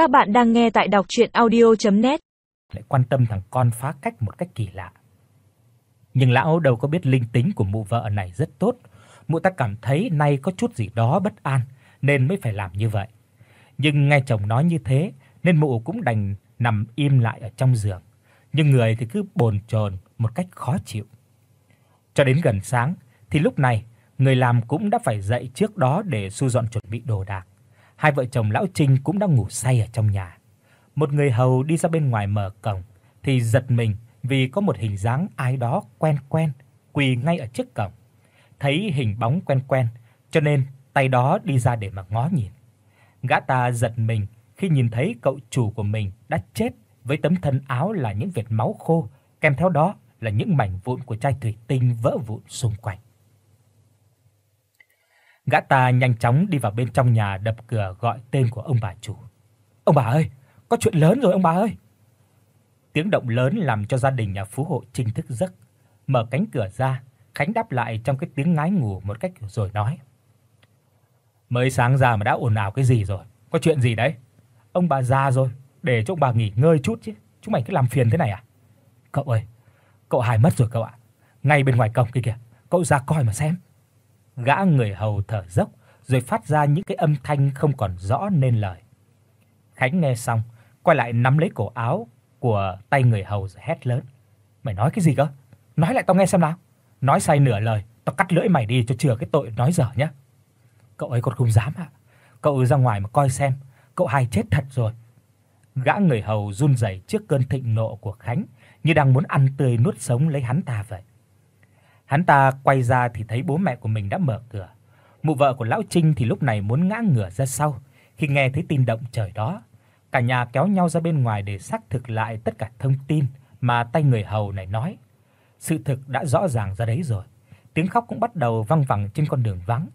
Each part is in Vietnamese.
Các bạn đang nghe tại đọc audio net Lại quan tâm thằng con phá cách một cách kỳ lạ. Nhưng lão đâu có biết linh tính của mụ vợ này rất tốt, mụ ta cảm thấy nay có chút gì đó bất an nên mới phải làm như vậy. Nhưng nghe chồng nói như thế nên mụ cũng đành nằm im lại ở trong giường, nhưng người thì cứ bồn chồn một cách khó chịu. Cho đến gần sáng thì lúc này người làm cũng đã phải dậy trước đó để thu dọn chuẩn bị đồ đạc. Hai vợ chồng lão Trinh cũng đang ngủ say ở trong nhà. Một người hầu đi ra bên ngoài mở cổng thì giật mình vì có một hình dáng ai đó quen quen quỳ ngay ở trước cổng. Thấy hình bóng quen quen, cho nên tay đó đi ra để mà ngó nhìn. Gã ta giật mình khi nhìn thấy cậu chủ của mình đã chết với tấm thân áo là những vệt máu khô, kèm theo đó là những mảnh vụn của chai thủy tinh vỡ vụn xung quanh. Gã ta nhanh chóng đi vào bên trong nhà đập cửa gọi tên của ông bà chủ. "Ông bà ơi, có chuyện lớn rồi ông bà ơi." Tiếng động lớn làm cho gia đình nhà phú hộ Trinh thức giấc. Mở cánh cửa ra, Khánh đáp lại trong cái tiếng ngái ngủ một cách rồi nói: "Mới sáng ra mà đã ồn ào cái gì rồi? Có chuyện gì đấy?" "Ông bà già rồi, để cho ông bà nghỉ ngơi chút chứ. Chúng mày cứ làm phiền thế này à?" "Cậu ơi, cậu hài mất rồi cậu ạ. Ngay bên ngoài cổng kia kìa, cậu ra coi mà xem." Gã người hầu thở dốc rồi phát ra những cái âm thanh không còn rõ nên lời. Khánh nghe xong, quay lại nắm lấy cổ áo của tay người hầu rồi hét lớn: "Mày nói cái gì cơ? Nói lại tao nghe xem nào. Nói sai nửa lời, tao cắt lưỡi mày đi cho chừa cái tội nói dở nhá." "Cậu ấy còn không dám ạ. À? Cậu ra ngoài mà coi xem, cậu hai chết thật rồi." Gã người hầu run rẩy trước cơn thịnh nộ của Khánh, như đang muốn ăn tươi nuốt sống lấy hắn ta vậy. Hắn ta quay ra thì thấy bố mẹ của mình đã mở cửa. Mụ vợ của lão Trinh thì lúc này muốn ngã ngửa ra sau khi nghe thấy tin động trời đó. Cả nhà kéo nhau ra bên ngoài để xác thực lại tất cả thông tin mà tay người hầu này nói. Sự thực đã rõ ràng ra đấy rồi. Tiếng khóc cũng bắt đầu vang vẳng trên con đường vắng.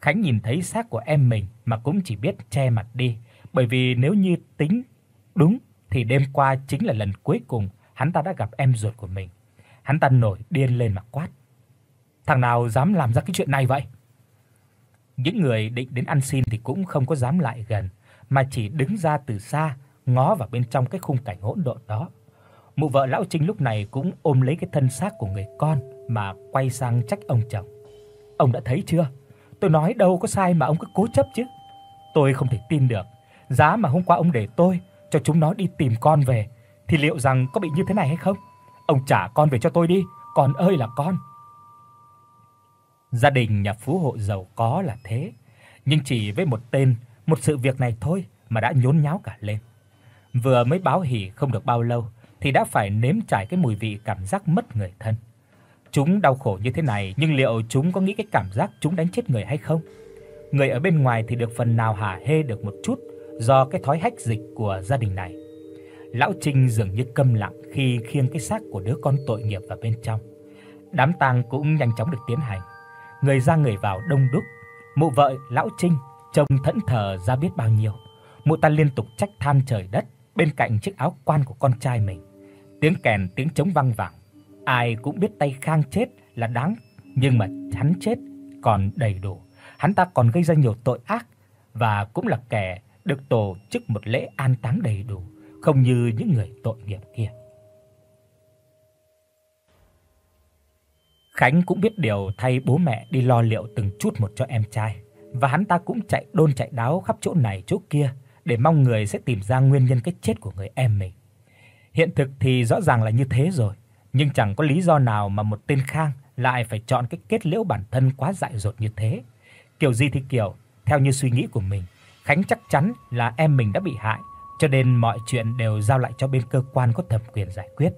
Khánh nhìn thấy xác của em mình mà cũng chỉ biết che mặt đi, bởi vì nếu như tính đúng thì đêm qua chính là lần cuối cùng hắn ta đã gặp em ruột của mình. Hắn ta nổi điên lên mà quát: Thằng nào dám làm ra cái chuyện này vậy? Những người định đến ăn xin thì cũng không có dám lại gần, mà chỉ đứng ra từ xa ngó vào bên trong cái khung cảnh hỗn độn đó. Mụ vợ lão Trinh lúc này cũng ôm lấy cái thân xác của người con mà quay sang trách ông chồng. Ông đã thấy chưa? Tôi nói đâu có sai mà ông cứ cố chấp chứ. Tôi không thể tin được, giá mà hôm qua ông để tôi cho chúng nó đi tìm con về thì liệu rằng có bị như thế này hay không? Ông trả con về cho tôi đi, con ơi là con. Gia đình nhà phú hộ giàu có là thế, nhưng chỉ với một tên, một sự việc này thôi mà đã nhốn nháo cả lên. Vừa mới báo hỉ không được bao lâu thì đã phải nếm trải cái mùi vị cảm giác mất người thân. Chúng đau khổ như thế này, nhưng liệu chúng có nghĩ cái cảm giác chúng đánh chết người hay không? Người ở bên ngoài thì được phần nào hả hê được một chút do cái thói hách dịch của gia đình này. Lão Trinh dường như câm lặng khi khiêng cái xác của đứa con tội nghiệp vào bên trong. Đám tang cũng nhanh chóng được tiến hành người ra người vào đông đúc. Mụ vợ lão Trinh trông thẫn thờ ra biết bao nhiêu. Mụ ta liên tục trách than trời đất bên cạnh chiếc áo quan của con trai mình. Tiếng kèn tiếng trống vang vẳng. Ai cũng biết tay Khang chết là đáng, nhưng mà hắn chết còn đầy đủ. Hắn ta còn gây ra nhiều tội ác và cũng là kẻ được tổ chức một lễ an táng đầy đủ, không như những người tội nghiệp kia. Khánh cũng biết điều thay bố mẹ đi lo liệu từng chút một cho em trai, và hắn ta cũng chạy đôn chạy đáo khắp chỗ này chỗ kia để mong người sẽ tìm ra nguyên nhân cái chết của người em mình. Hiện thực thì rõ ràng là như thế rồi, nhưng chẳng có lý do nào mà một tên Khang lại phải chọn cái kết liễu bản thân quá dại dột như thế. Kiểu gì thì kiểu, theo như suy nghĩ của mình, Khánh chắc chắn là em mình đã bị hại, cho nên mọi chuyện đều giao lại cho bên cơ quan có thẩm quyền giải quyết.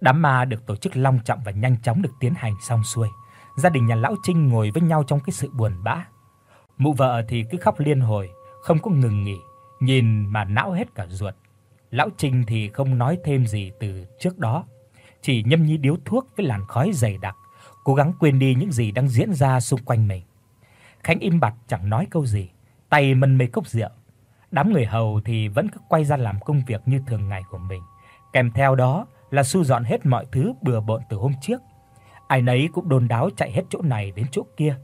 Đám ma được tổ chức long trọng và nhanh chóng được tiến hành xong xuôi. Gia đình nhà lão Trinh ngồi với nhau trong cái sự buồn bã. Mụ vợ thì cứ khóc liên hồi, không có ngừng nghỉ, nhìn mà não hết cả ruột. Lão Trinh thì không nói thêm gì từ trước đó, chỉ nhâm nhi điếu thuốc với làn khói dày đặc, cố gắng quên đi những gì đang diễn ra xung quanh mình. Khánh im bặt chẳng nói câu gì, tay mân mê cốc rượu. Đám người hầu thì vẫn cứ quay ra làm công việc như thường ngày của mình. Kèm theo đó là thu dọn hết mọi thứ bừa bộn từ hôm trước. Ai nấy cũng đôn đáo chạy hết chỗ này đến chỗ kia.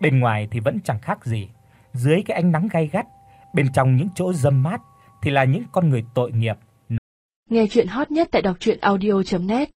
Bên ngoài thì vẫn chẳng khác gì, dưới cái ánh nắng gay gắt, Bên trong những chỗ râm mát thì là những con người tội nghiệp. Nghe truyện hot nhất tại doctruyenaudio.net